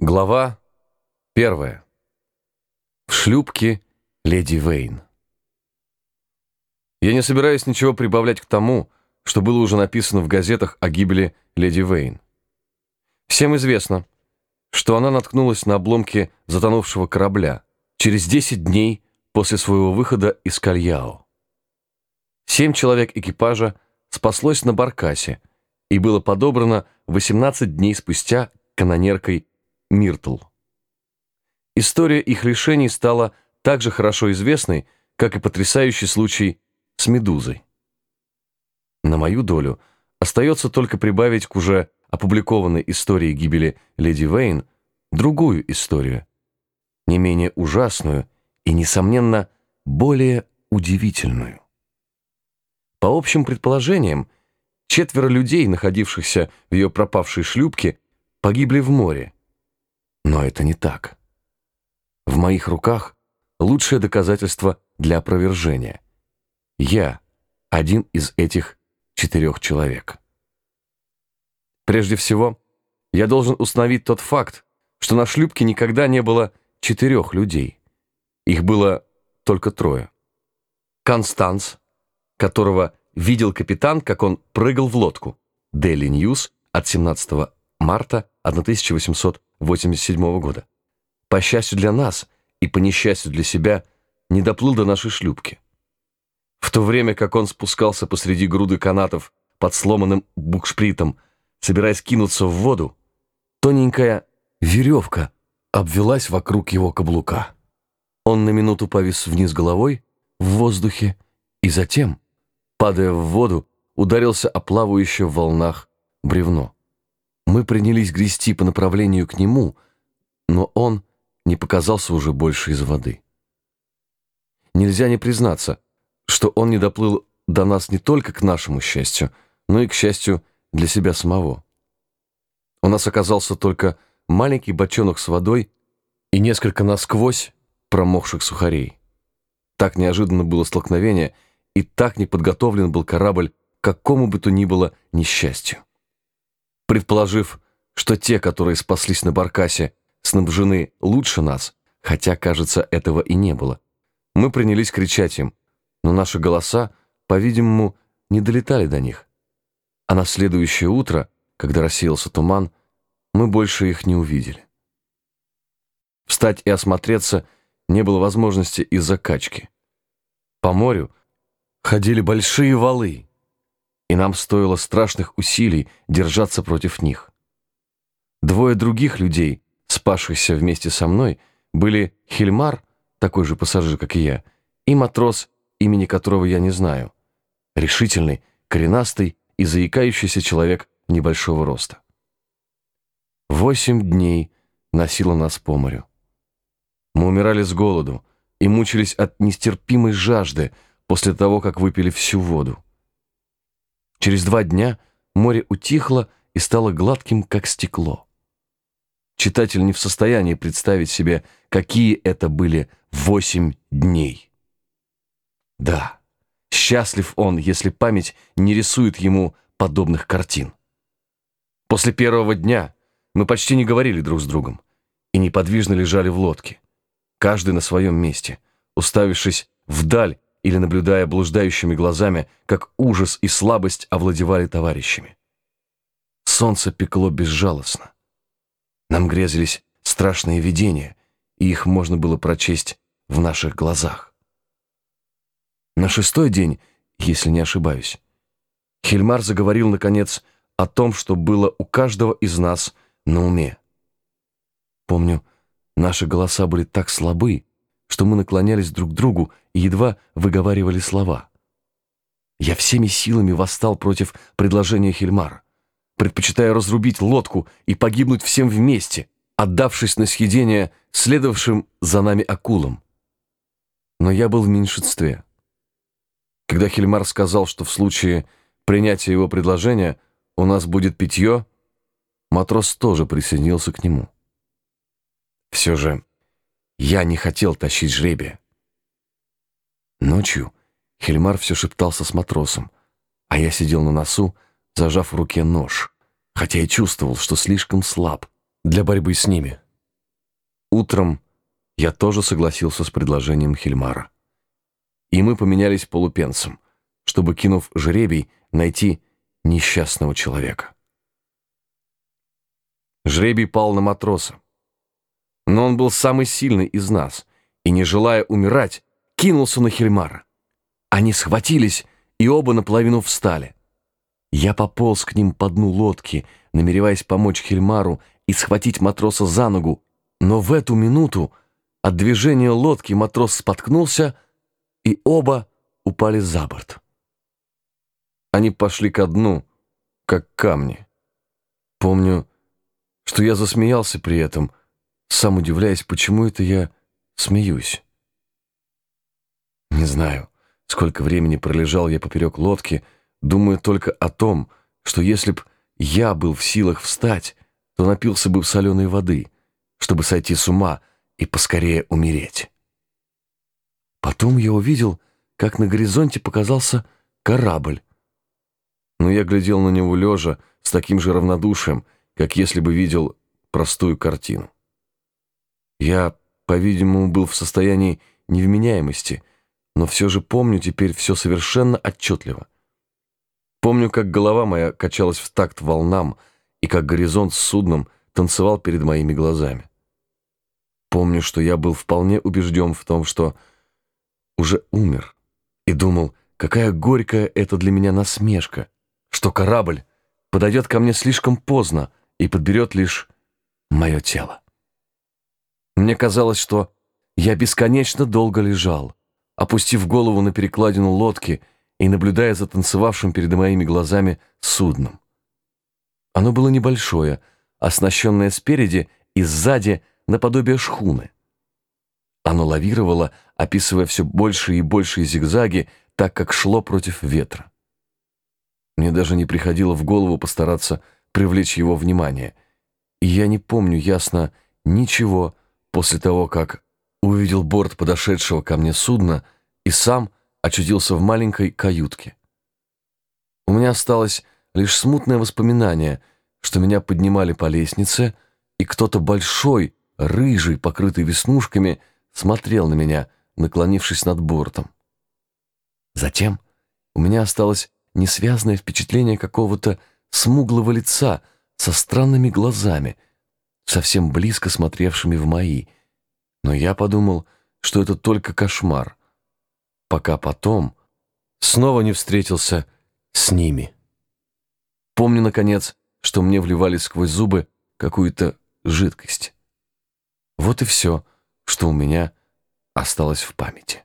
Глава первая. В шлюпке леди Вейн. Я не собираюсь ничего прибавлять к тому, что было уже написано в газетах о гибели леди Вейн. Всем известно, что она наткнулась на обломки затонувшего корабля через 10 дней после своего выхода из Кальяо. Семь человек экипажа спаслось на баркасе и было подобрано 18 дней спустя канонеркой Миртл. История их лишений стала так же хорошо известной, как и потрясающий случай с Медузой. На мою долю остается только прибавить к уже опубликованной истории гибели леди Вейн другую историю, не менее ужасную и, несомненно, более удивительную. По общим предположениям, четверо людей, находившихся в ее пропавшей шлюпке, погибли в море, но это не так. В моих руках лучшее доказательство для опровержения. Я один из этих четырех человек. Прежде всего, я должен установить тот факт, что на шлюпке никогда не было четырех людей. Их было только трое. Констанс, которого видел капитан, как он прыгал в лодку. Daily News от 17 марта 1800 87 года. По счастью для нас и по несчастью для себя, не доплыл до нашей шлюпки. В то время как он спускался посреди груды канатов под сломанным букшпритом, собираясь кинуться в воду, тоненькая веревка обвелась вокруг его каблука. Он на минуту повис вниз головой в воздухе и затем, падая в воду, ударился о плавающее в волнах бревно. Мы принялись грести по направлению к нему, но он не показался уже больше из воды. Нельзя не признаться, что он не доплыл до нас не только к нашему счастью, но и к счастью для себя самого. У нас оказался только маленький бочонок с водой и несколько насквозь промокших сухарей. Так неожиданно было столкновение, и так неподготовлен был корабль к какому бы то ни было несчастью. Предположив, что те, которые спаслись на баркасе, снабжены лучше нас, хотя, кажется, этого и не было, мы принялись кричать им, но наши голоса, по-видимому, не долетали до них. А на следующее утро, когда рассеялся туман, мы больше их не увидели. Встать и осмотреться не было возможности из-за качки. По морю ходили большие валы, и нам стоило страшных усилий держаться против них. Двое других людей, спасшихся вместе со мной, были Хильмар, такой же пассажир, как и я, и матрос, имени которого я не знаю, решительный, коренастый и заикающийся человек небольшого роста. Восемь дней носило нас по морю. Мы умирали с голоду и мучились от нестерпимой жажды после того, как выпили всю воду. Через два дня море утихло и стало гладким, как стекло. Читатель не в состоянии представить себе, какие это были восемь дней. Да, счастлив он, если память не рисует ему подобных картин. После первого дня мы почти не говорили друг с другом и неподвижно лежали в лодке, каждый на своем месте, уставившись вдаль или наблюдая блуждающими глазами, как ужас и слабость овладевали товарищами. Солнце пекло безжалостно. Нам грезились страшные видения, и их можно было прочесть в наших глазах. На шестой день, если не ошибаюсь, Хельмар заговорил, наконец, о том, что было у каждого из нас на уме. Помню, наши голоса были так слабы, что мы наклонялись друг к другу и едва выговаривали слова. Я всеми силами восстал против предложения Хельмара, предпочитая разрубить лодку и погибнуть всем вместе, отдавшись на съедение следовавшим за нами акулам. Но я был в меньшинстве. Когда Хельмар сказал, что в случае принятия его предложения у нас будет питье, матрос тоже присоединился к нему. Все же я не хотел тащить жребия. Ночью Хельмар все шептался с матросом, а я сидел на носу, зажав в руке нож, хотя и чувствовал, что слишком слаб для борьбы с ними. Утром я тоже согласился с предложением Хельмара. И мы поменялись полупенсом, чтобы, кинув жребий, найти несчастного человека. Жребий пал на матроса. Но он был самый сильный из нас, и, не желая умирать, кинулся на Хельмара. Они схватились, и оба наполовину встали. Я пополз к ним по дну лодки, намереваясь помочь Хельмару и схватить матроса за ногу, но в эту минуту от движения лодки матрос споткнулся, и оба упали за борт. Они пошли ко дну, как камни. Помню, что я засмеялся при этом, сам удивляясь, почему это я смеюсь. Не знаю, сколько времени пролежал я поперек лодки, думаю только о том, что если б я был в силах встать, то напился бы в соленой воды, чтобы сойти с ума и поскорее умереть. Потом я увидел, как на горизонте показался корабль. Но я глядел на него лежа с таким же равнодушием, как если бы видел простую картину. Я, по-видимому, был в состоянии невменяемости, но все же помню теперь все совершенно отчетливо. Помню, как голова моя качалась в такт волнам, и как горизонт с судном танцевал перед моими глазами. Помню, что я был вполне убежден в том, что уже умер, и думал, какая горькая это для меня насмешка, что корабль подойдет ко мне слишком поздно, и подберет лишь мое тело. Мне казалось, что я бесконечно долго лежал, опустив голову на перекладину лодки и наблюдая за танцевавшим перед моими глазами судном. Оно было небольшое, оснащенное спереди и сзади наподобие шхуны. Оно лавировало, описывая все большие и большие зигзаги, так как шло против ветра. Мне даже не приходило в голову постараться привлечь его внимание. И я не помню ясно ничего после того, как увидел борт подошедшего ко мне судна и сам очутился в маленькой каютке. У меня осталось лишь смутное воспоминание, что меня поднимали по лестнице, и кто-то большой, рыжий, покрытый веснушками, смотрел на меня, наклонившись над бортом. Затем у меня осталось несвязное впечатление какого-то смуглого лица со странными глазами, совсем близко смотревшими в мои. Но я подумал, что это только кошмар, пока потом снова не встретился с ними. Помню, наконец, что мне вливали сквозь зубы какую-то жидкость. Вот и все, что у меня осталось в памяти.